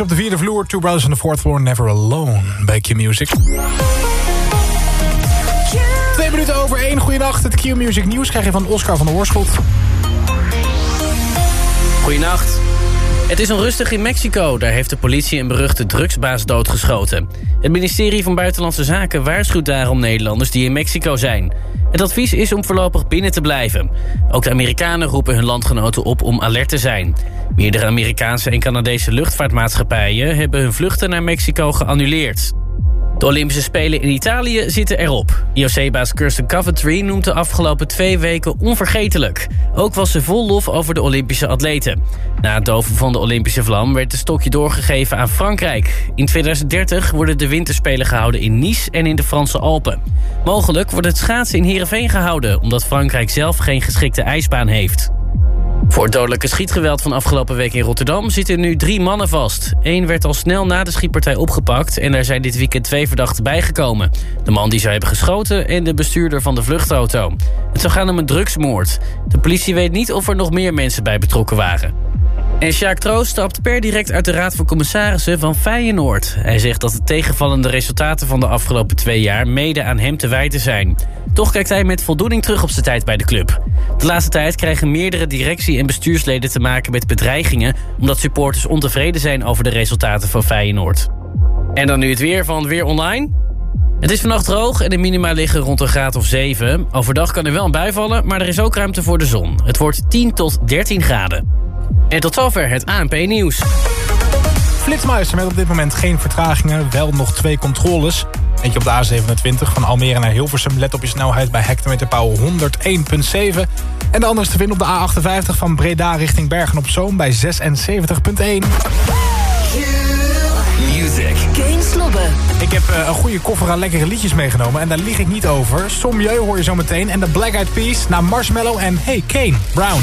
op de vierde vloer. Two Brothers on the fourth floor, Never Alone. Bij Q-Music. Twee minuten over één. Goeienacht. Het Q-Music nieuws krijg je van Oscar van der Horschot. Goeienacht. Het is onrustig in Mexico. Daar heeft de politie een beruchte drugsbaas doodgeschoten. Het ministerie van Buitenlandse Zaken waarschuwt daarom Nederlanders die in Mexico zijn. Het advies is om voorlopig binnen te blijven. Ook de Amerikanen roepen hun landgenoten op om alert te zijn. Meerdere Amerikaanse en Canadese luchtvaartmaatschappijen... hebben hun vluchten naar Mexico geannuleerd. De Olympische Spelen in Italië zitten erop. IOC-baas Kirsten Coventry noemt de afgelopen twee weken onvergetelijk. Ook was ze vol lof over de Olympische atleten. Na het doven van de Olympische vlam werd het stokje doorgegeven aan Frankrijk. In 2030 worden de winterspelen gehouden in Nice en in de Franse Alpen. Mogelijk wordt het schaatsen in Heerenveen gehouden... omdat Frankrijk zelf geen geschikte ijsbaan heeft. Voor het dodelijke schietgeweld van afgelopen week in Rotterdam zitten nu drie mannen vast. Eén werd al snel na de schietpartij opgepakt en er zijn dit weekend twee verdachten bijgekomen. De man die zou hebben geschoten en de bestuurder van de vluchtauto. Het zou gaan om een drugsmoord. De politie weet niet of er nog meer mensen bij betrokken waren. En Sjaak Troost stapt per direct uit de Raad van Commissarissen van Feyenoord. Hij zegt dat de tegenvallende resultaten van de afgelopen twee jaar... mede aan hem te wijten zijn. Toch kijkt hij met voldoening terug op zijn tijd bij de club. De laatste tijd krijgen meerdere directie- en bestuursleden te maken met bedreigingen... omdat supporters ontevreden zijn over de resultaten van Feyenoord. En dan nu het weer van Weer Online. Het is vannacht droog en de minima liggen rond een graad of 7. Overdag kan er wel een bui vallen, maar er is ook ruimte voor de zon. Het wordt 10 tot 13 graden. En tot zover het ANP-nieuws. Flitsmeister met op dit moment geen vertragingen, wel nog twee controles. Eentje op de A27 van Almere naar Hilversum. Let op je snelheid bij hectometerpaal 101.7. En de andere is te vinden op de A58 van Breda richting Bergen op Zoom bij 76.1. Music. Geen slobben. Ik heb uh, een goede koffer aan lekkere liedjes meegenomen en daar lieg ik niet over. Somjeu hoor je zo meteen en de Black Eyed Peas naar Marshmallow en Hey Kane Brown.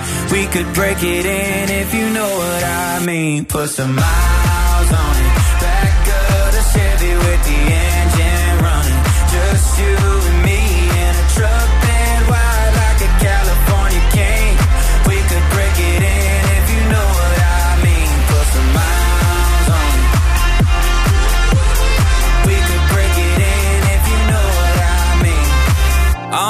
We could break it in if you know what I mean. Put some miles on it. Back of the Chevy with the engine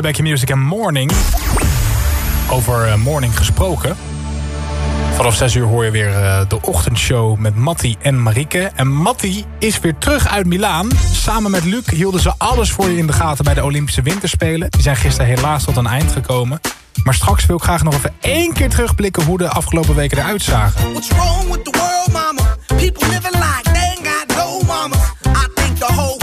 Back in Music en Morning. Over eh, Morning gesproken. Vanaf 6 uur hoor je weer eh, de ochtendshow met Matti en Marieke. En Matti is weer terug uit Milaan. Samen met Luc hielden ze alles voor je in de gaten bij de Olympische Winterspelen. Die zijn gisteren helaas tot een eind gekomen. Maar straks wil ik graag nog even één keer terugblikken hoe de afgelopen weken eruit zagen. What's wrong with the world, mama? People living like they ain't got no mama. I think the whole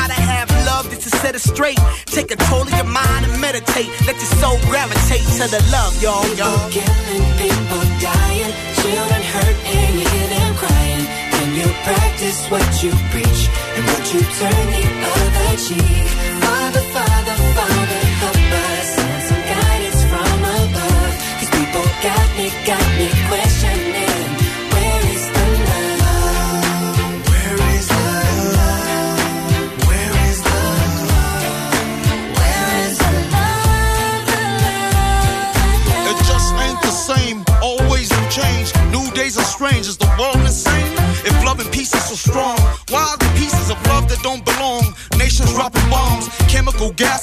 gotta have love just to set it straight. Take control of your mind and meditate. Let your soul gravitate to the love, y'all, y'all. People killing, people dying, children hurt and you hear them crying. Can you practice what you preach and would you turn the other cheek?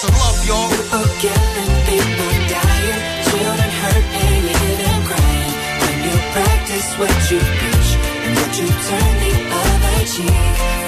Where's love, y'all? People killing, people dying, children hurt and you hear them crying. When you practice what you preach and what you turn the other cheek.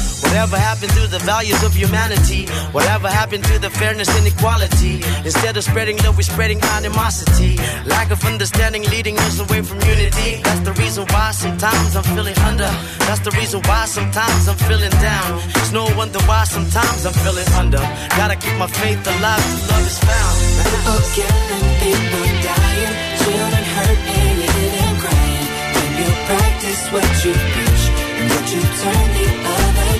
Whatever happened to the values of humanity? Whatever happened to the fairness and equality? Instead of spreading love, we're spreading animosity. Lack of understanding leading us away from unity. That's the reason why sometimes I'm feeling under. That's the reason why sometimes I'm feeling down. It's no wonder why sometimes I'm feeling under. Gotta keep my faith alive till love is found. Killing, people dying, children hurt and crying. When you practice what you preach and what you turn the other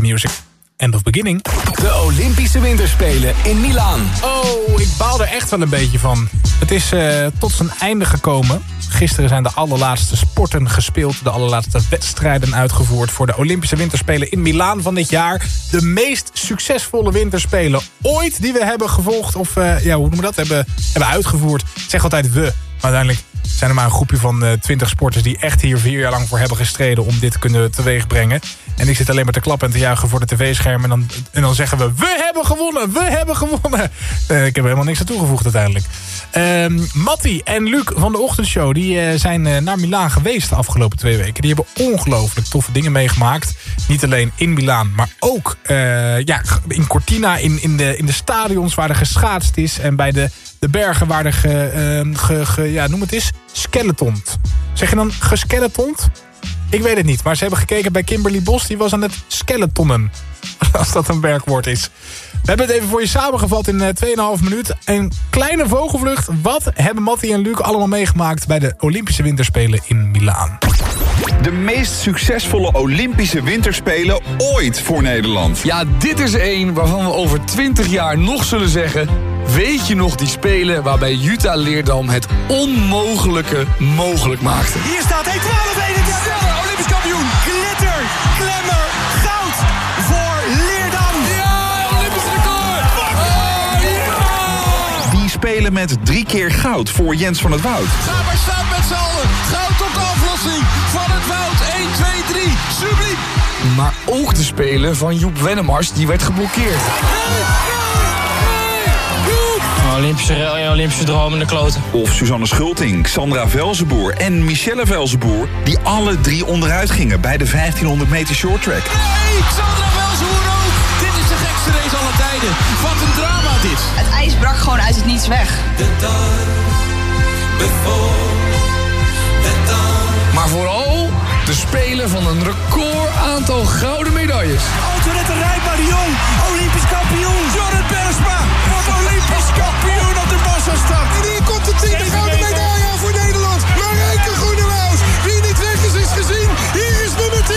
Music. End of Beginning. De Olympische Winterspelen in Milaan. Oh, ik baal er echt wel een beetje van. Het is eh, tot zijn einde gekomen. Gisteren zijn de allerlaatste sporten gespeeld. De allerlaatste wedstrijden uitgevoerd voor de Olympische Winterspelen in Milaan van dit jaar. De meest succesvolle winterspelen ooit die we hebben gevolgd. Of eh, ja, hoe noemen we dat? Hebben, hebben uitgevoerd. Ik zeg altijd we. Maar uiteindelijk zijn er maar een groepje van eh 20 sporters... die echt hier vier jaar lang voor hebben gestreden... om dit te kunnen teweegbrengen. En ik zit alleen maar te klappen en te juichen voor de tv-scherm... En dan, en dan zeggen we, we hebben gewonnen, we hebben gewonnen. Eh, ik heb er helemaal niks aan toegevoegd uiteindelijk. Ehm Matti en Luc van de ochtendshow... die eh, zijn naar Milaan geweest de afgelopen twee weken. Die hebben ongelooflijk toffe dingen meegemaakt. Niet alleen in Milaan, maar ook ja, in Cortina... In, in, de, in de stadions waar er geschaatst is... en bij de, de bergen waar er ge, ehm, ge, ge- ja, noem het eens, skeletont. Zeg je dan geskeletont? Ik weet het niet, maar ze hebben gekeken bij Kimberly Bos. Die was aan het skeletonnen. Als dat een werkwoord is. We hebben het even voor je samengevat in eh, 2,5 minuut. Een kleine vogelvlucht. Wat hebben Mattie en Luc allemaal meegemaakt... bij de Olympische Winterspelen in Milaan? De meest succesvolle Olympische winterspelen ooit voor Nederland. Ja, dit is één waarvan we over 20 jaar nog zullen zeggen... Weet je nog die spelen waarbij Jutta Leerdam het onmogelijke mogelijk maakte? Hier staat hij 12 Olympisch kampioen. Glitter, klemmer, goud voor Leerdam. Ja, Olympisch record! Die spelen met drie keer goud voor Jens van het Woud. Ga maar staan met z'n allen. Goud op de aflossing van het woud. 1, 2, 3. Subliem. Maar ook de spelen van Joep Wennemars, die werd geblokkeerd. Olympische, Olympische droom in de kloten. Of Suzanne Schulting, Sandra Velzenboer en Michelle Velzenboer... die alle drie onderuit gingen bij de 1500 meter short track. Hey, Sandra Velsenhoer ook. Dit is de gekste race aller tijden. Wat een drama dit. Het ijs brak gewoon uit het niets weg. Maar vooral de spelen van een record aantal gouden medailles. Antoinette Rijpa de Jong, Olympisch kampioen. Jorrit kampioen En hier komt de tiende gouden medaille voor Nederland. Marijke Groenewoud. Wie niet weg is, is gezien. Hier is nummer 10.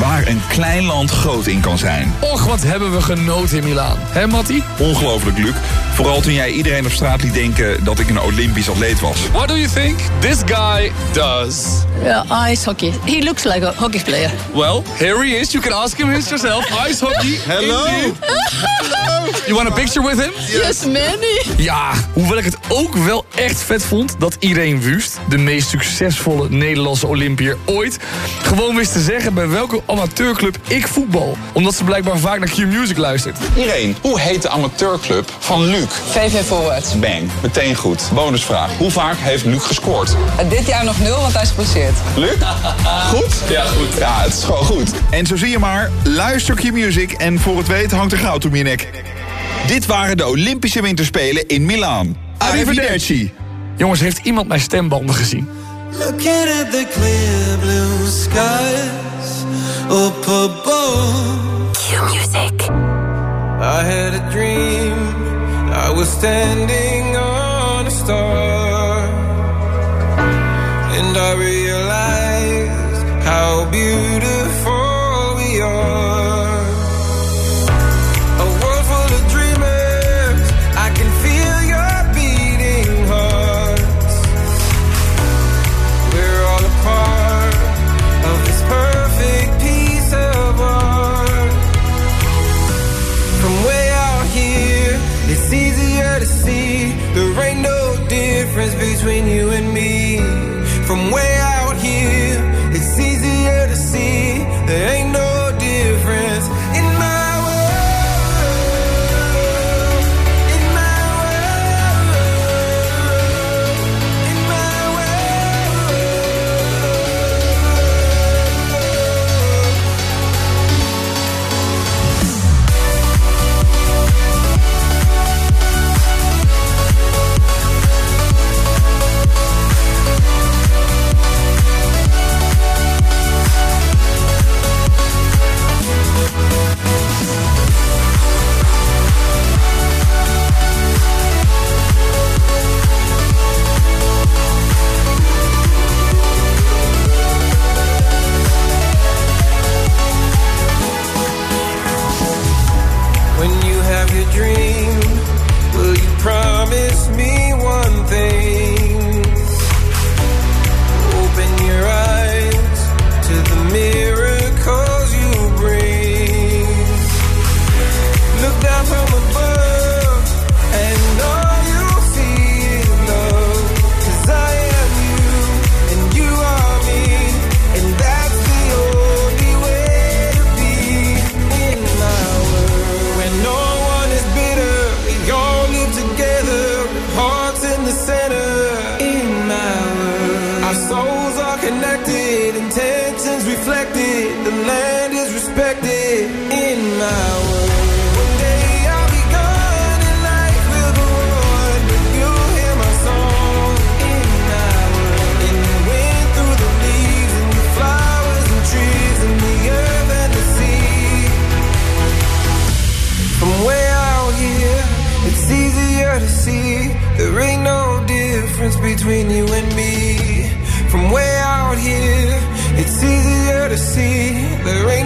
Waar een klein land groot in kan zijn. Och, wat hebben we genoten in Milaan. Hé, Matti? Ongelooflijk, Luc. Vooral toen jij iedereen op straat liet denken dat ik een Olympisch atleet was. What do you think this guy does? Ja, ice hockey. He looks like a hockey player. Well, here he is. You can ask him yourself. Ice hockey. Hello. You want a picture with him? Yes, many. Ja, hoewel ik het ook wel echt vet vond dat Irene Wust, de meest succesvolle Nederlandse Olympiër ooit, gewoon wist te zeggen bij welke amateurclub ik voetbal. Omdat ze blijkbaar vaak naar Q-Music luistert. Irene, hoe heet de amateurclub van Luc? VV Forward. Bang, meteen goed. Bonusvraag. Hoe vaak heeft Luc gescoord? Dit jaar nog nul, want hij is geblesseerd. Luc? Goed? Ja, goed. Ja, het is gewoon goed. En zo zie je maar, luister Q-Music en voor het weet hangt er goud om je nek. Dit waren de Olympische Winterspelen in Milaan. Arrivederci. Jongens, heeft iemand mijn stembanden gezien? Looking at the clear blue skies up above. Q-Music. I had a dream. I was standing on a star. And I realized how beautiful between you and me. From way out here, it's easier to see the rain.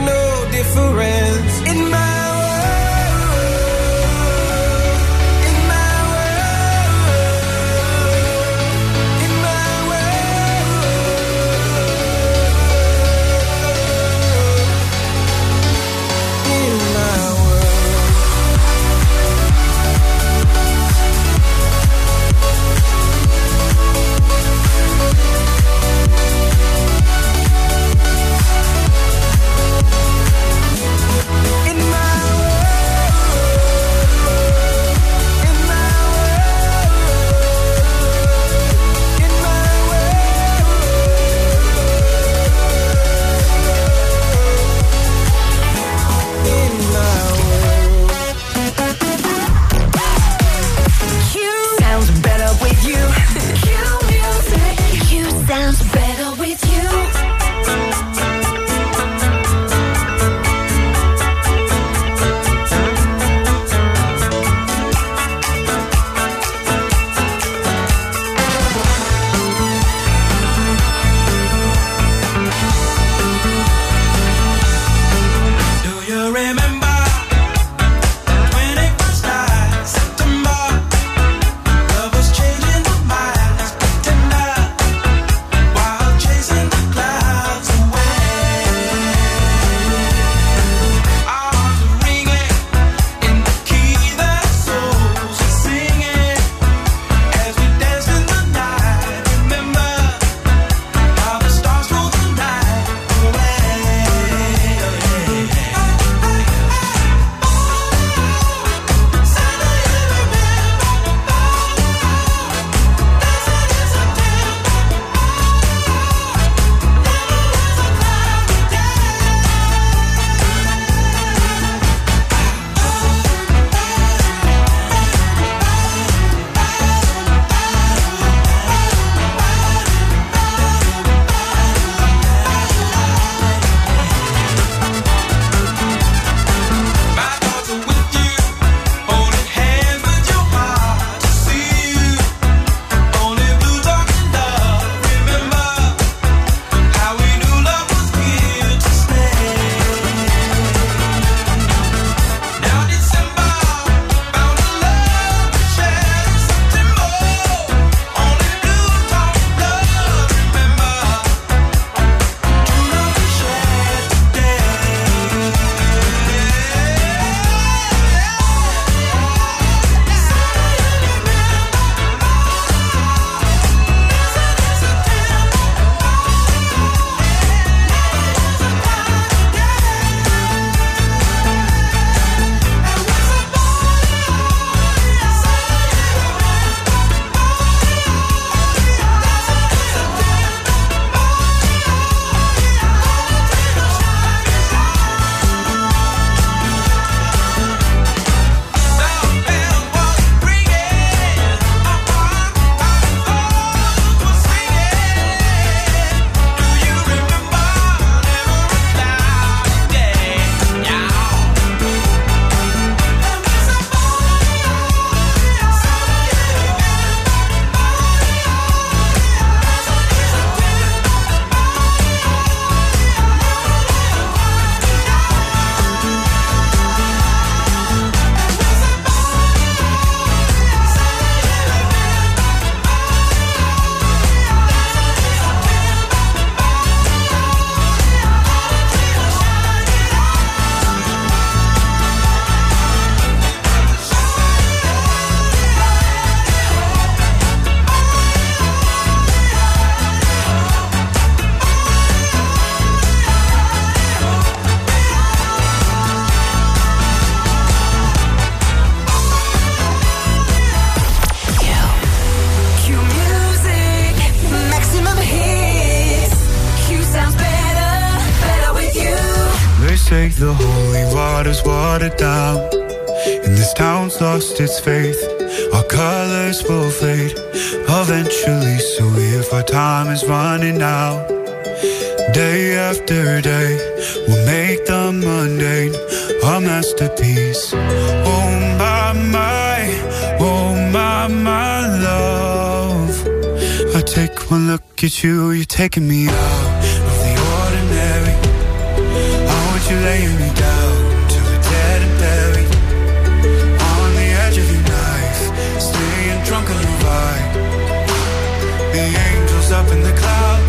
Up in the clouds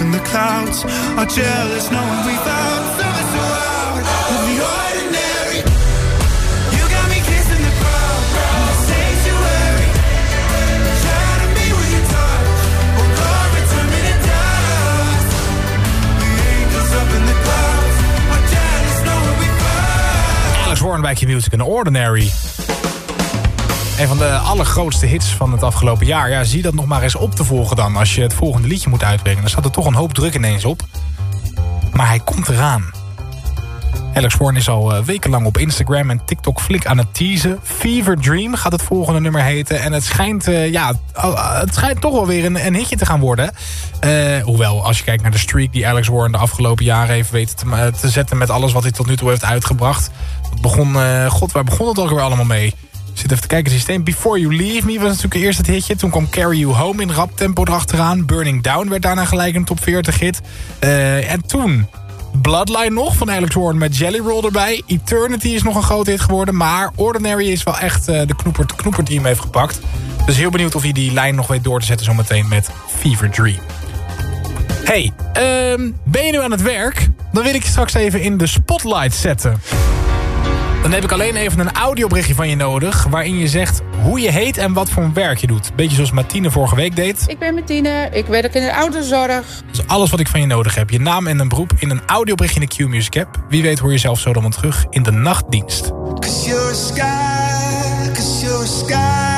in the clouds are jealous, knowing we found something so out of the ordinary. You got me kissing the ground, sanctuary. Shatter me oh Lord. The angels up in the clouds are jealous, knowing we found. Alex Warren bij Q-Music en Ordinary. Een van de allergrootste hits van het afgelopen jaar. Ja, zie dat nog maar eens op te volgen dan. Als je het volgende liedje moet uitbrengen. Dan staat er toch een hoop druk ineens op. Maar hij komt eraan. Alex Warren is al eh, wekenlang op Instagram en TikTok flink aan het teasen. Fever Dream gaat het volgende nummer heten. En het schijnt, eh, ja, oh, het schijnt toch wel weer een, een hitje te gaan worden. Eh, hoewel, als je kijkt naar de streak die Alex Warren de afgelopen jaren heeft weten te, te zetten... met alles wat hij tot nu toe heeft uitgebracht. Begon, eh, god, waar begon het ook weer allemaal mee? Zit even te kijken, systeem. Before You Leave Me was natuurlijk eerst het hitje. Toen kwam Carry You Home in rap tempo erachteraan. Burning Down werd daarna gelijk een top 40 hit. Eh, en toen Bloodline nog van Alex Warren met Jelly Roll erbij. Eternity is nog een grote hit geworden. Maar Ordinary is wel echt eh, de knoeper die hem heeft gepakt. Dus heel benieuwd of hij die lijn nog weet door te zetten zometeen met Fever Dream. Hey, ehm, ben je nu aan het werk? Dan wil ik je straks even in de spotlight zetten. Dan heb ik alleen even een audioberichtje van je nodig... waarin je zegt hoe je heet en wat voor werk je doet. Beetje zoals Martine vorige week deed. Ik ben Martine, ik werk in de ouderzorg. Dus alles wat ik van je nodig heb. Je naam en een beroep in een audioberichtje in de Q-Music app. Wie weet hoor je zelf zo dan wel terug in de nachtdienst. Cause you're a sky, cause you're a sky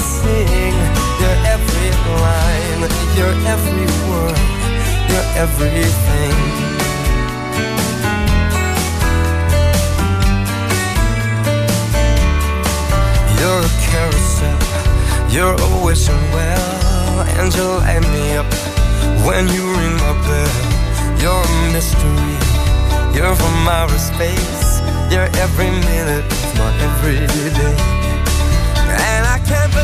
sing your every line, your every word, your everything. You're a carousel, you're a wishing well, and you light me up when you ring my bell. You're a mystery, you're from outer space, you're every minute of my everyday. And I can't believe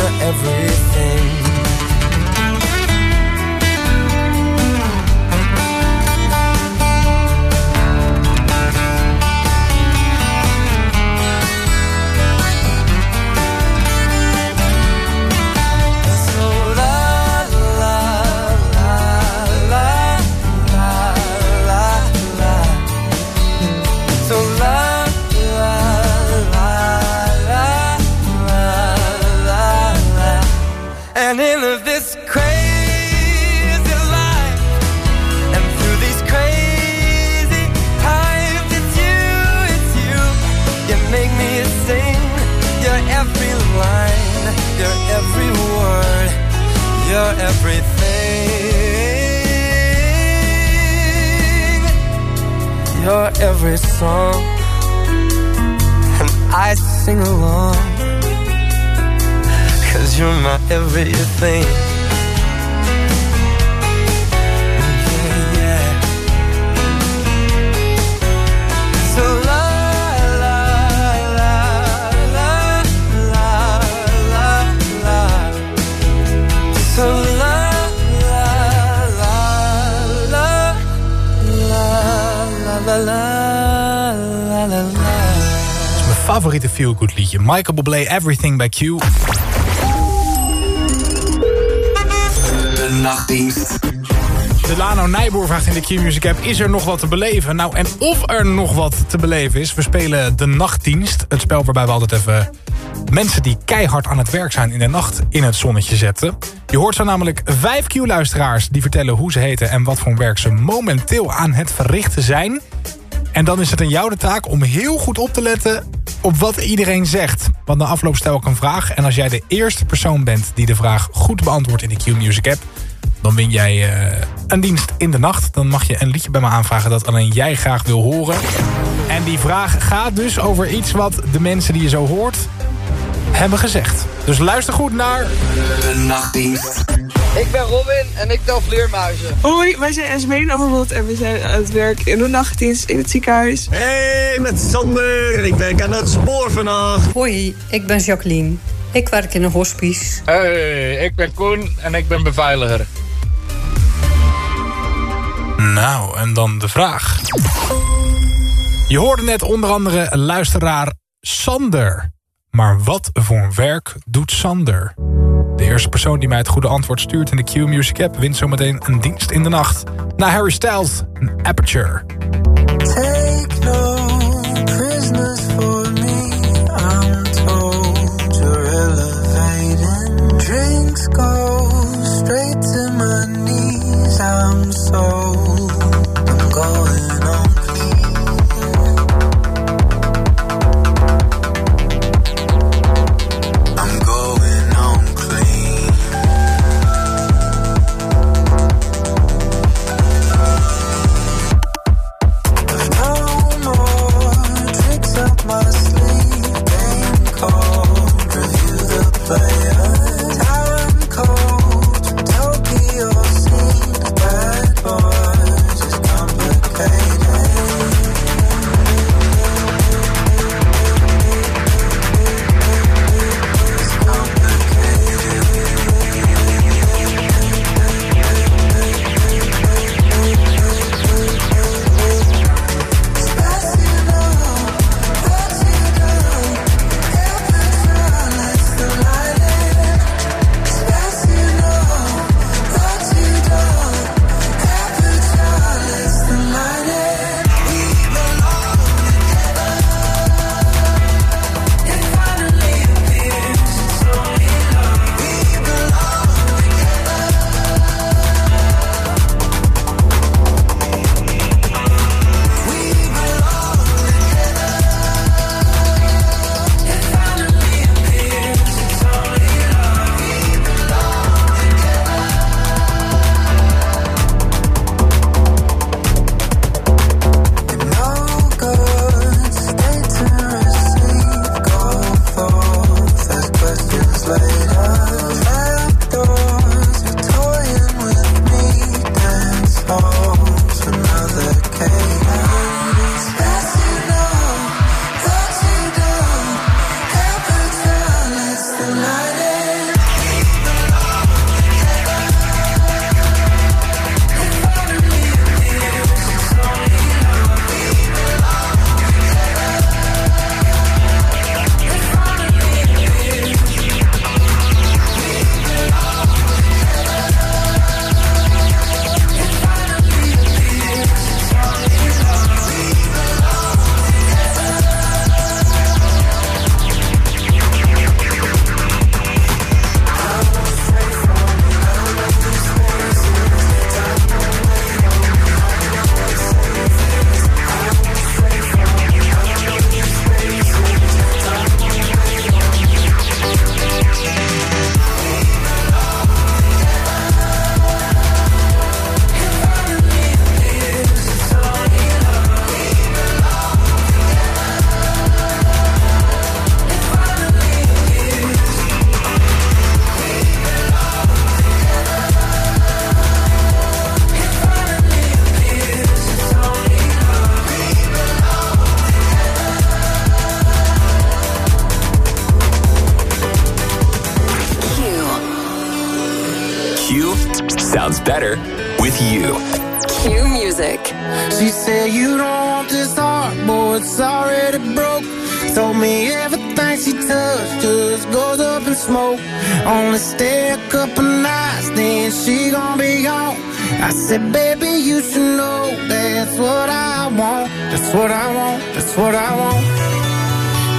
everything. Michael Bublé, Everything by Q. De nachtdienst. Delano Nijboer vraagt in de Q-Music app... is er nog wat te beleven? Nou, en of er nog wat te beleven is... we spelen De Nachtdienst. Het spel waarbij we altijd even mensen die keihard aan het werk zijn... in de nacht in het zonnetje zetten. Je hoort zo namelijk vijf Q-luisteraars... die vertellen hoe ze heten en wat voor werk ze momenteel aan het verrichten zijn. En dan is het aan jou de taak om heel goed op te letten... op wat iedereen zegt. Want na afloop stel ik een vraag... en als jij de eerste persoon bent die de vraag goed beantwoordt in de Q-Music app dan win jij eh, een dienst in de nacht. Dan mag je een liedje bij me aanvragen dat alleen jij graag wil horen. En die vraag gaat dus over iets wat de mensen die je zo hoort hebben gezegd. Dus luister goed naar... De nachtdienst. Ik ben Robin en ik tel vleermuizen. Hoi, wij zijn Esmeen Overmot en we zijn aan het werk in de nachtdienst in het ziekenhuis. Hey, met Sander. Ik werk aan het spoor vannacht. Hoi, ik ben Jacqueline. Ik werk in een hospice. Hey, ik ben Koen en ik ben beveiliger. Nou, en dan de vraag. Je hoorde net onder andere luisteraar Sander. Maar wat voor werk doet Sander? De eerste persoon die mij het goede antwoord stuurt in de Q-Music app... wint zometeen een dienst in de nacht. Na Harry Styles, een Aperture. Take no prisoners for me. I'm told you're elevating. Drinks go straight to my knees. I'm sold. Baby, you should know that's what I want. That's what I want. That's what I want.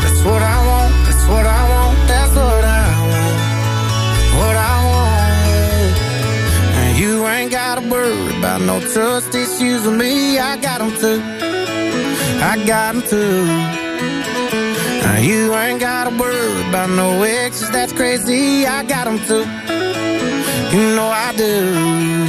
That's what I want. That's what I want. That's what I want. What I want. And you ain't gotta worry about no trust issues with me. I got them too. I got them too. Now you ain't gotta worry about no exes, that's crazy. I got them too. You know I do.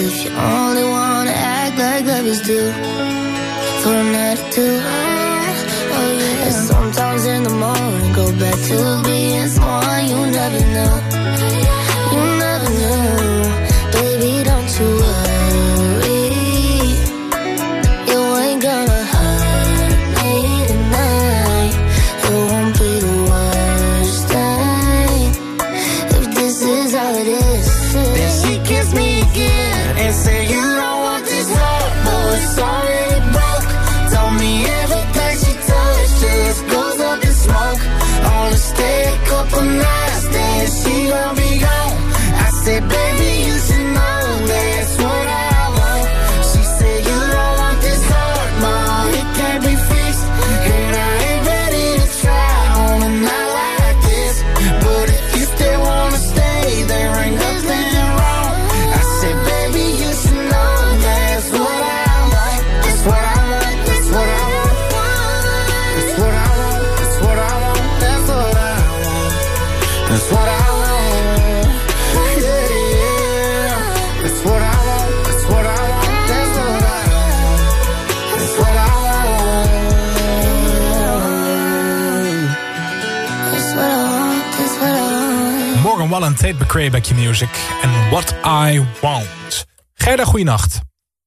if you only wanna act like lovers do. For a night or two. Oh yeah. Sometimes in the morning, go back to being someone you never knew. Wallen, Tate McRae, Back Your Music. En What I Want. Gerda, goeienacht.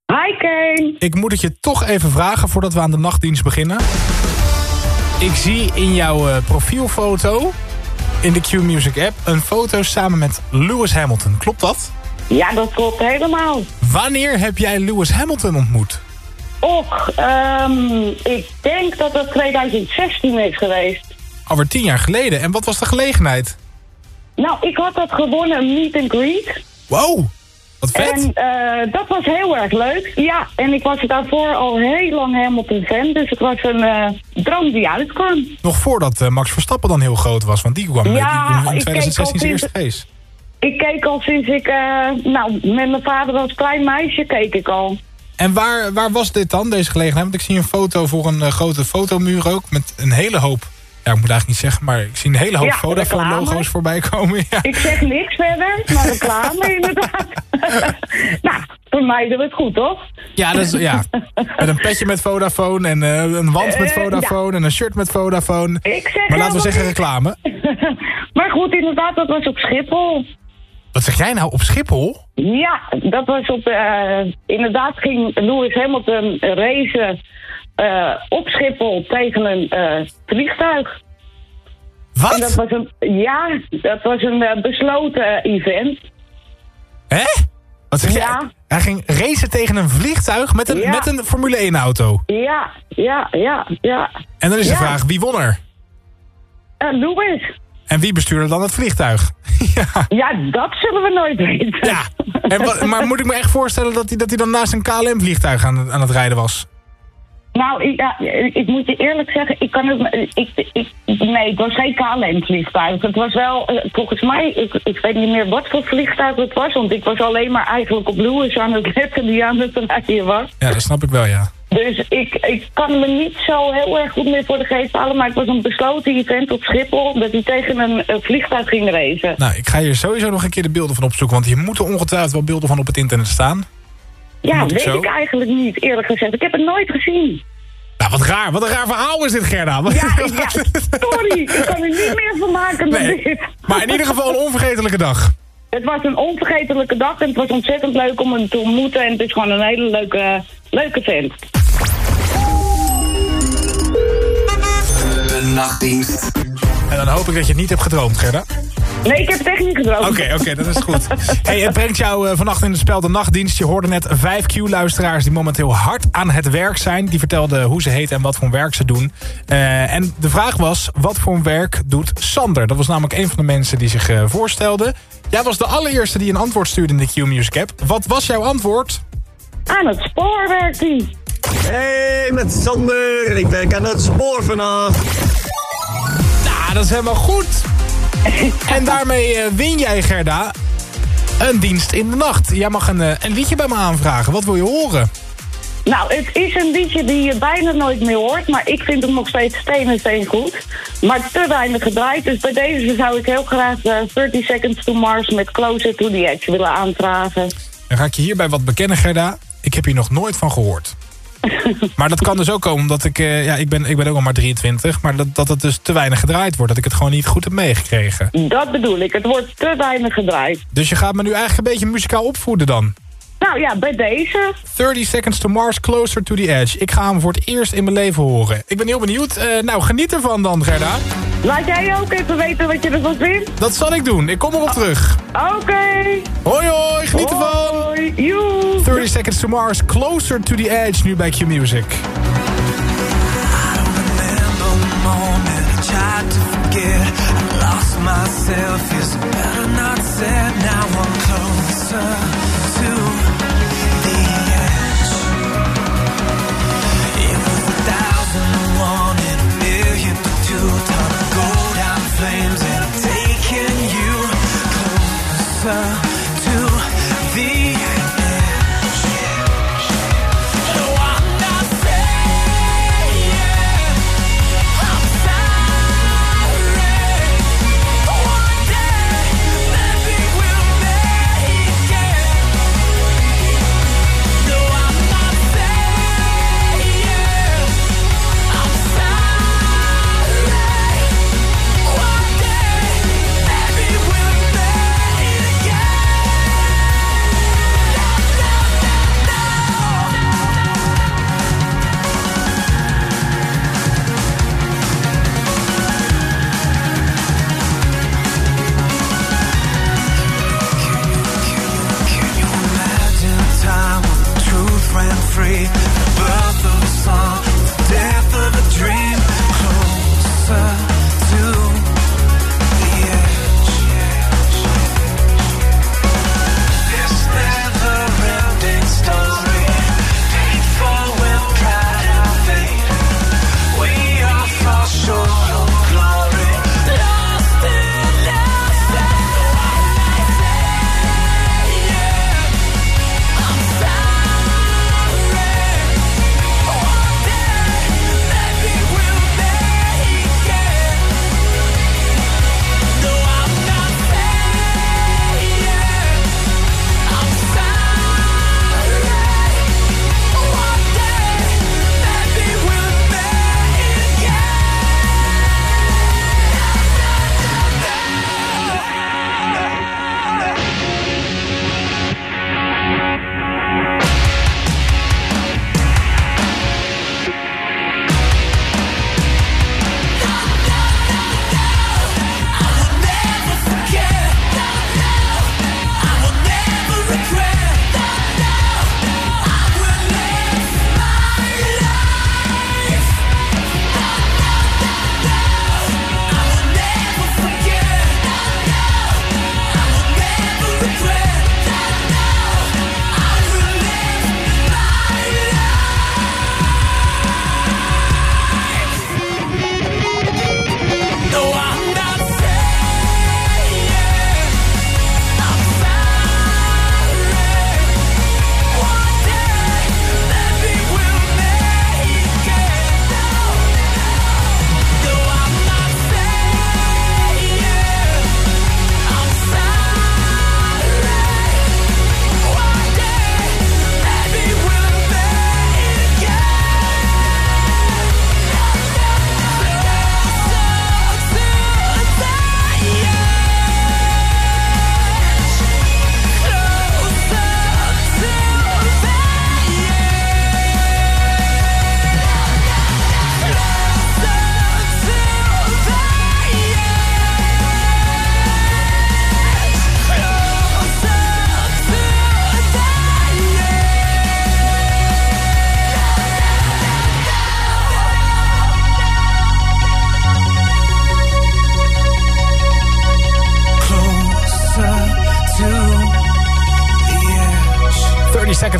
Hi Kane. Ik moet het je toch even vragen voordat we aan de nachtdienst beginnen. Ik zie in jouw eh, profielfoto in de Q-Music app... een foto samen met Lewis Hamilton. Klopt dat? Ja, dat klopt helemaal. Wanneer heb jij Lewis Hamilton ontmoet? Och, ehm, ik denk dat het 2016 is geweest. Alweer tien jaar geleden. En wat was de gelegenheid? Nou, ik had dat gewonnen, een meet and greet. Wow, wat vet. En eh, dat was heel erg leuk. Ja, en ik was daarvoor al heel lang Hamilton fan. Dus het was een eh, droom die uitkwam. Nog voordat eh, Max Verstappen dan heel groot was. Want die kwam Ja, die, in ik keek 2016 zijn eerste race. Ik keek al sinds ik, nou, met mijn vader als klein meisje keek ik al. En waar, waar was dit dan, deze gelegenheid? Want ik zie een foto voor een grote fotomuur ook... met een hele hoop... Ja, ik moet eigenlijk niet zeggen, maar ik zie een hele hoop Ja, Vodafone-logo's voorbij komen. Ja. Ik zeg niks verder, maar reclame inderdaad. nou, vermijden we het goed, toch? Ja, dat is, ja, met een petje met Vodafone en eh, een wand met Eh, Vodafone en een shirt met Vodafone. Ik zeg maar laten we zeggen reclame. Maar goed, inderdaad, dat was op Schiphol. Wat zeg jij nou op Schiphol? Ja, dat was op... eh, inderdaad ging Lewis Hamilton racen op Schiphol tegen een eh, vliegtuig. Wat? En dat was een, ja, dat was een eh, besloten event. Hè? Wat zeg Ja. jij? Hij ging racen tegen een vliegtuig met een, Ja. met een Formule 1 auto. Ja, ja, ja, ja. En dan is de Ja. vraag, wie won er? Lewis. En wie bestuurde dan het vliegtuig? Ja, dat zullen we nooit weten. Ja. En maar moet ik me echt voorstellen dat hij, dat hij dan naast een KLM-vliegtuig aan, aan het rijden was? Nou, ik, ja, ik moet je eerlijk zeggen, ik kan het. Ik, ik, nee, het was geen KLM-vliegtuig. Het was wel, eh, volgens mij, ik, ik weet niet meer wat voor vliegtuig het was. Want ik was alleen maar eigenlijk op Louis aan het letten die aan het rijden was. Ja, dat snap ik wel, ja. Dus ik, ik kan me niet zo heel erg goed meer voor de geest halen. Maar het was een besloten event op Schiphol. Dat hij tegen een vliegtuig ging racen. Nou, ik ga hier sowieso nog een keer de beelden van opzoeken. Want hier moeten ongetwijfeld wel beelden van op het internet staan. Ja, weet zo? ik eigenlijk niet, eerlijk gezegd. Ik heb het nooit gezien. Nou, wat raar. Wat een raar verhaal is dit, Gerda. Ja, ja, sorry. Ik kan er niet meer van maken dan Nee, dit. Maar in ieder geval een onvergetelijke dag. Het was een onvergetelijke dag en het was ontzettend leuk om hem te ontmoeten. En het is gewoon een hele leuke, leuke vent. De nachtdienst. En dan hoop ik dat je het niet hebt gedroomd, Gerda. Nee, ik heb het echt niet gedroomd. Oké, oké, dat is goed. Hey, het brengt jou eh, vannacht in het spel de nachtdienst. Je hoorde net vijf Q-luisteraars die momenteel hard aan het werk zijn. Die vertelden hoe ze heten en wat voor werk ze doen. Eh, en de vraag was, wat voor werk doet Sander? Dat was namelijk een van de mensen die zich eh, voorstelde. Jij was de allereerste die een antwoord stuurde in de Q-Music app. Wat was jouw antwoord? Aan het spoor werkt hij. Hey, met Sander. Ik werk aan het spoor vanaf. Nou, dat is helemaal goed. En daarmee eh, win jij, Gerda, een dienst in de nacht. Jij mag een, eh, een liedje bij me aanvragen. Wat wil je horen? Nou, het is een liedje die je bijna nooit meer hoort. Maar ik vind hem nog steeds steen en steen goed. Maar te weinig gedraaid. Dus bij deze zou ik heel graag eh, 30 Seconds to Mars met Closer to the Edge willen aanvragen. Dan ga ik je hierbij wat bekennen, Gerda. Ik heb hier nog nooit van gehoord. maar dat kan dus ook komen omdat ik... eh, ja, ik ben, ik ben ook al maar 23. Maar dat, dat het dus te weinig gedraaid wordt. Dat ik het gewoon niet goed heb meegekregen. Dat bedoel ik. Het wordt te weinig gedraaid. Dus je gaat me nu eigenlijk een beetje muzikaal opvoeden dan. Nou ja, bij deze. 30 Seconds to Mars, Closer to the Edge. Ik ga hem voor het eerst in mijn leven horen. Ik ben heel benieuwd. Eh, nou, geniet ervan dan, Gerda. Laat jij ook even weten wat je ervan vindt. Dat zal ik doen. Ik kom erop terug. Oké. Hoi hoi, geniet ervan. Hoi. Joe. 30 Seconds to Mars, Closer to the Edge, nu bij Q Music. moment I tried to forget. I lost myself.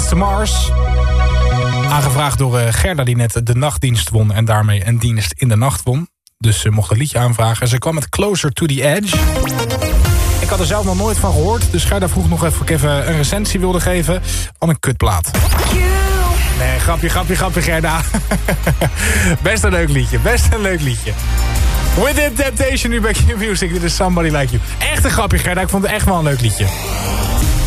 30 Seconds to Mars. Aangevraagd door eh, Gerda die net de nachtdienst won... en daarmee een dienst in de nacht won. Dus ze mocht een liedje aanvragen. Ze kwam met Closer to the Edge. Ik had er zelf nog nooit van gehoord. Dus Gerda vroeg nog even of ik even een recensie wilde geven... van een kutplaat. Nee, grapje, grapje, grapje Gerda. best een leuk liedje, best een leuk liedje. Within Temptation nu bij Q Music. Dit is Somebody Like You. Echt een grapje Gerda, ik vond het echt wel een leuk liedje.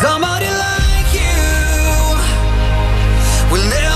Somebody like you will never